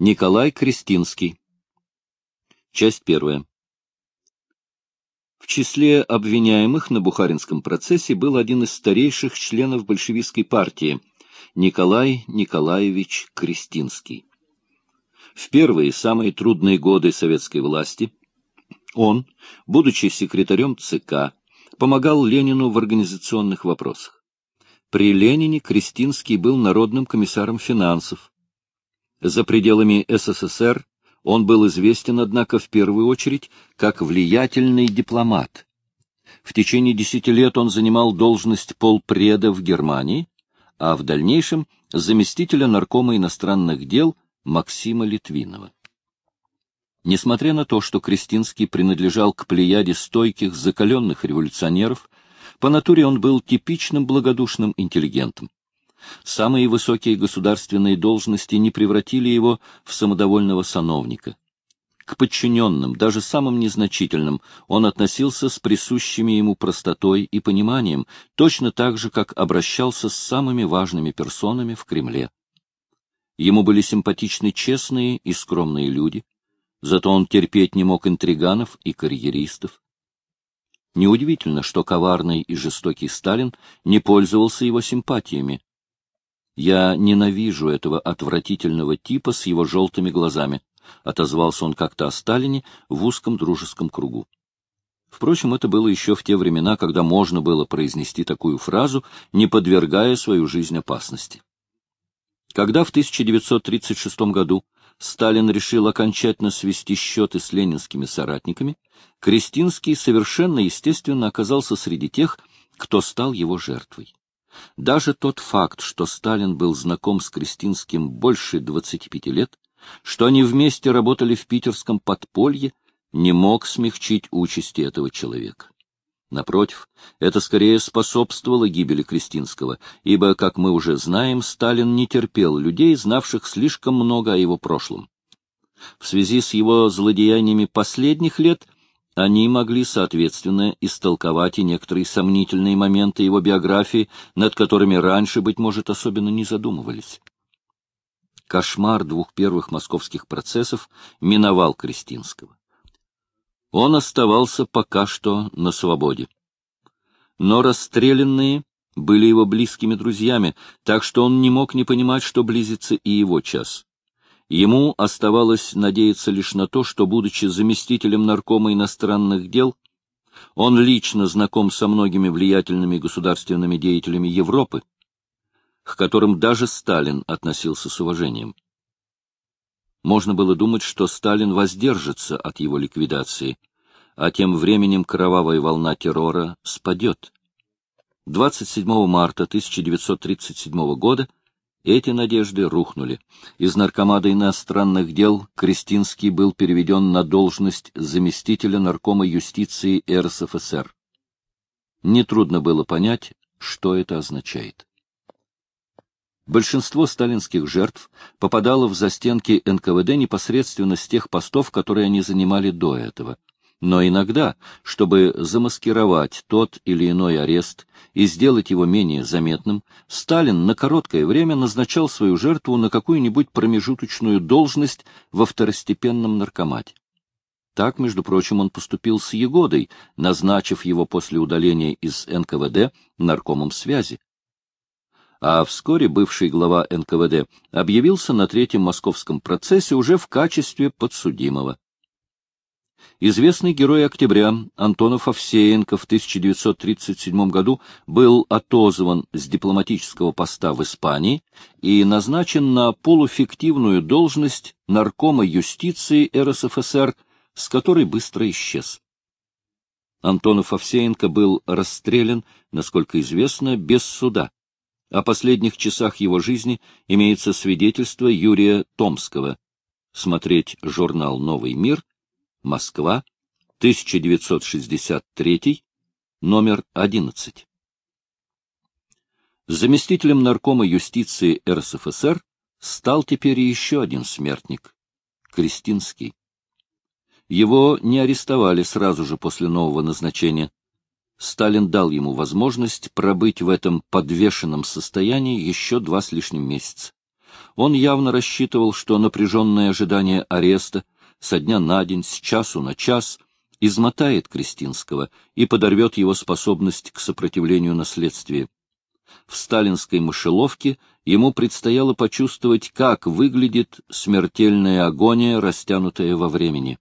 Николай Крестинский. Часть первая. В числе обвиняемых на Бухаринском процессе был один из старейших членов большевистской партии Николай Николаевич Крестинский. В первые, самые трудные годы советской власти он, будучи секретарем ЦК, помогал Ленину в организационных вопросах. При Ленине Крестинский был народным комиссаром финансов, за пределами СССР он был известен, однако, в первую очередь, как влиятельный дипломат. В течение десяти лет он занимал должность полпреда в Германии, а в дальнейшем заместителя наркома иностранных дел Максима Литвинова. Несмотря на то, что Кристинский принадлежал к плеяде стойких, закаленных революционеров, по натуре он был типичным благодушным интеллигентом. Самые высокие государственные должности не превратили его в самодовольного сановника. К подчиненным, даже самым незначительным, он относился с присущими ему простотой и пониманием, точно так же, как обращался с самыми важными персонами в Кремле. Ему были симпатичны честные и скромные люди, зато он терпеть не мог интриганов и карьеристов. Неудивительно, что коварный и жестокий Сталин не пользовался его симпатиями. Я ненавижу этого отвратительного типа с его желтыми глазами, — отозвался он как-то о Сталине в узком дружеском кругу. Впрочем, это было еще в те времена, когда можно было произнести такую фразу, не подвергая свою жизнь опасности. Когда в 1936 году Сталин решил окончательно свести счеты с ленинскими соратниками, Кристинский совершенно естественно оказался среди тех, кто стал его жертвой. Даже тот факт, что Сталин был знаком с Кристинским больше 25 лет, что они вместе работали в питерском подполье, не мог смягчить участи этого человека. Напротив, это скорее способствовало гибели Кристинского, ибо, как мы уже знаем, Сталин не терпел людей, знавших слишком много о его прошлом. В связи с его злодеяниями последних лет они могли, соответственно, истолковать и некоторые сомнительные моменты его биографии, над которыми раньше, быть может, особенно не задумывались. Кошмар двух первых московских процессов миновал Кристинского. Он оставался пока что на свободе. Но расстрелянные были его близкими друзьями, так что он не мог не понимать, что близится и его час. Ему оставалось надеяться лишь на то, что, будучи заместителем наркома иностранных дел, он лично знаком со многими влиятельными государственными деятелями Европы, к которым даже Сталин относился с уважением. Можно было думать, что Сталин воздержится от его ликвидации, а тем временем кровавая волна террора спадет. 27 марта 1937 года эти надежды рухнули. Из наркомада иностранных дел Кристинский был переведен на должность заместителя наркома юстиции РСФСР. Нетрудно было понять, что это означает. Большинство сталинских жертв попадало в застенки НКВД непосредственно с тех постов, которые они занимали до этого. Но иногда, чтобы замаскировать тот или иной арест и сделать его менее заметным, Сталин на короткое время назначал свою жертву на какую-нибудь промежуточную должность во второстепенном наркомате. Так, между прочим, он поступил с Егодой, назначив его после удаления из НКВД наркомом связи. А вскоре бывший глава НКВД объявился на третьем московском процессе уже в качестве подсудимого. Известный герой октября Антонов Овсеенко в 1937 году был отозван с дипломатического поста в Испании и назначен на полуфиктивную должность наркома юстиции РСФСР, с которой быстро исчез. Антонов Овсеенко был расстрелян, насколько известно, без суда. О последних часах его жизни имеется свидетельство Юрия Томского. Смотреть журнал «Новый мир», Москва, 1963, номер 11. Заместителем наркома юстиции РСФСР стал теперь еще один смертник — Кристинский. Его не арестовали сразу же после нового назначения. Сталин дал ему возможность пробыть в этом подвешенном состоянии еще два с лишним месяца. Он явно рассчитывал, что напряженное ожидание ареста со дня на день, с часу на час измотает Кристинского и подорвет его способность к сопротивлению на следствии. В сталинской мышеловке ему предстояло почувствовать, как выглядит смертельная агония, растянутая во времени.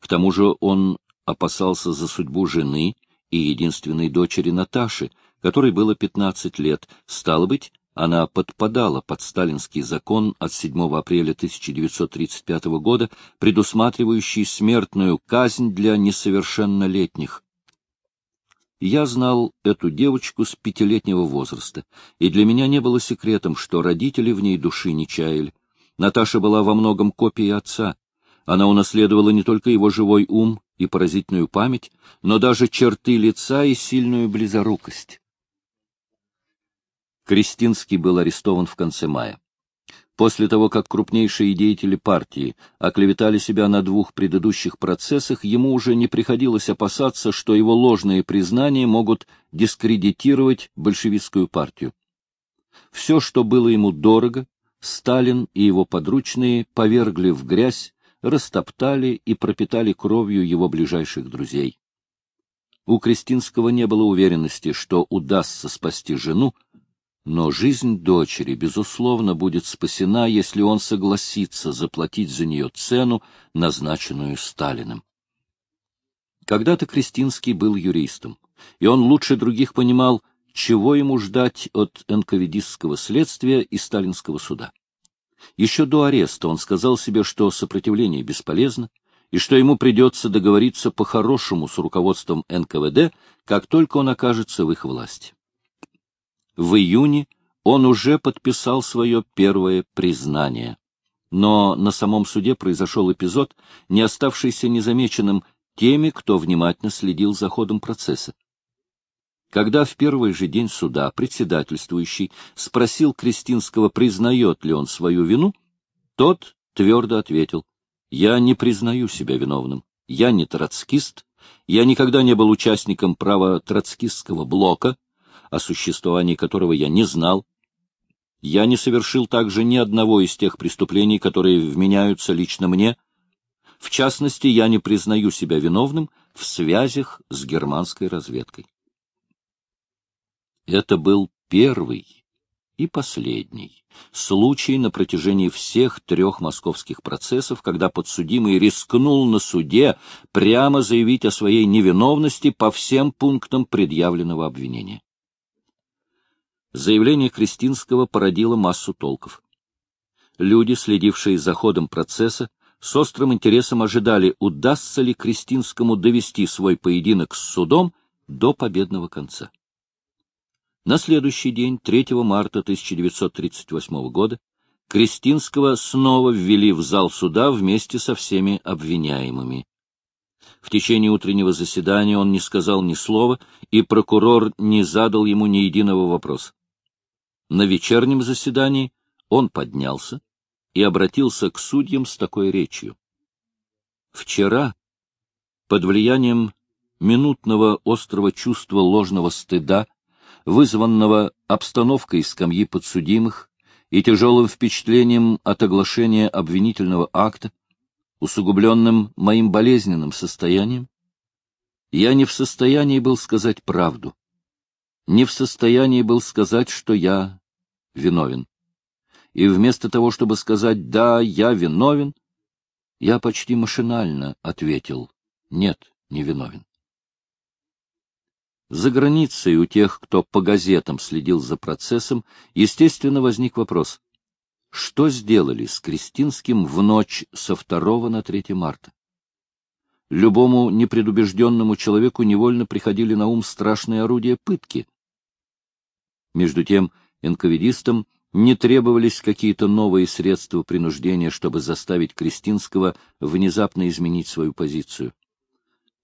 К тому же он опасался за судьбу жены и единственной дочери Наташи, которой было 15 лет. Стало быть, она подпадала под сталинский закон от 7 апреля 1935 года, предусматривающий смертную казнь для несовершеннолетних. Я знал эту девочку с пятилетнего возраста, и для меня не было секретом, что родители в ней души не чаяли. Наташа была во многом копией отца. Она унаследовала не только его живой ум и поразительную память, но даже черты лица и сильную близорукость. Кристинский был арестован в конце мая. После того, как крупнейшие деятели партии оклеветали себя на двух предыдущих процессах, ему уже не приходилось опасаться, что его ложные признания могут дискредитировать большевистскую партию. Все, что было ему дорого, Сталин и его подручные повергли в грязь, растоптали и пропитали кровью его ближайших друзей. У Кристинского не было уверенности, что удастся спасти жену, но жизнь дочери, безусловно, будет спасена, если он согласится заплатить за нее цену, назначенную Сталиным. Когда-то Кристинский был юристом, и он лучше других понимал, чего ему ждать от энковидистского следствия и сталинского суда. Еще до ареста он сказал себе, что сопротивление бесполезно, и что ему придется договориться по-хорошему с руководством НКВД, как только он окажется в их власти. В июне он уже подписал свое первое признание. Но на самом суде произошел эпизод, не оставшийся незамеченным теми, кто внимательно следил за ходом процесса. Когда в первый же день суда председательствующий спросил Кристинского, признает ли он свою вину, тот твердо ответил, «Я не признаю себя виновным. Я не троцкист, я никогда не был участником права троцкистского блока, о существовании которого я не знал. Я не совершил также ни одного из тех преступлений, которые вменяются лично мне. В частности, я не признаю себя виновным в связях с германской разведкой. Это был первый и последний случай на протяжении всех трех московских процессов, когда подсудимый рискнул на суде прямо заявить о своей невиновности по всем пунктам предъявленного обвинения. Заявление Кристинского породило массу толков. Люди, следившие за ходом процесса, с острым интересом ожидали, удастся ли Кристинскому довести свой поединок с судом до победного конца. На следующий день, 3 марта 1938 года, Кристинского снова ввели в зал суда вместе со всеми обвиняемыми. В течение утреннего заседания он не сказал ни слова, и прокурор не задал ему ни единого вопроса. На вечернем заседании он поднялся и обратился к судьям с такой речью. Вчера, под влиянием минутного острого чувства ложного стыда, вызванного обстановкой скамьи подсудимых и тяжелым впечатлением от оглашения обвинительного акта, усугубленным моим болезненным состоянием, я не в состоянии был сказать правду, не в состоянии был сказать, что я виновен. И вместо того, чтобы сказать «да, я виновен», я почти машинально ответил «нет, не виновен». За границей у тех, кто по газетам следил за процессом, естественно, возник вопрос. Что сделали с Кристинским в ночь со 2 на 3 марта? Любому непредубежденному человеку невольно приходили на ум страшные орудия пытки. Между тем, энковидистам не требовались какие-то новые средства принуждения, чтобы заставить Кристинского внезапно изменить свою позицию.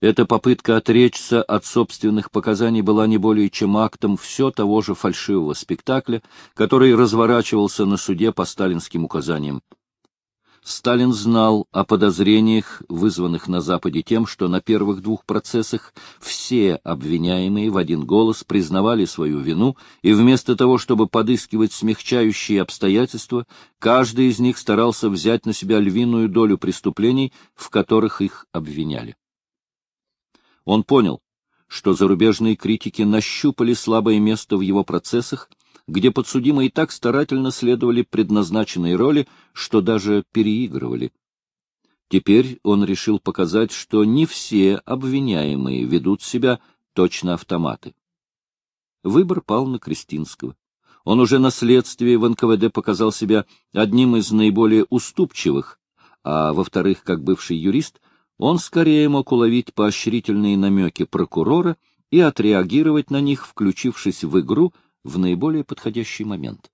Эта попытка отречься от собственных показаний была не более чем актом все того же фальшивого спектакля, который разворачивался на суде по сталинским указаниям. Сталин знал о подозрениях, вызванных на Западе тем, что на первых двух процессах все обвиняемые в один голос признавали свою вину, и вместо того, чтобы подыскивать смягчающие обстоятельства, каждый из них старался взять на себя львиную долю преступлений, в которых их обвиняли. Он понял, что зарубежные критики нащупали слабое место в его процессах где подсудимые так старательно следовали предназначенной роли, что даже переигрывали. Теперь он решил показать, что не все обвиняемые ведут себя точно автоматы. Выбор пал на Кристинского. Он уже на следствии в НКВД показал себя одним из наиболее уступчивых, а, во-вторых, как бывший юрист, он скорее мог уловить поощрительные намеки прокурора и отреагировать на них, включившись в игру в наиболее подходящий момент.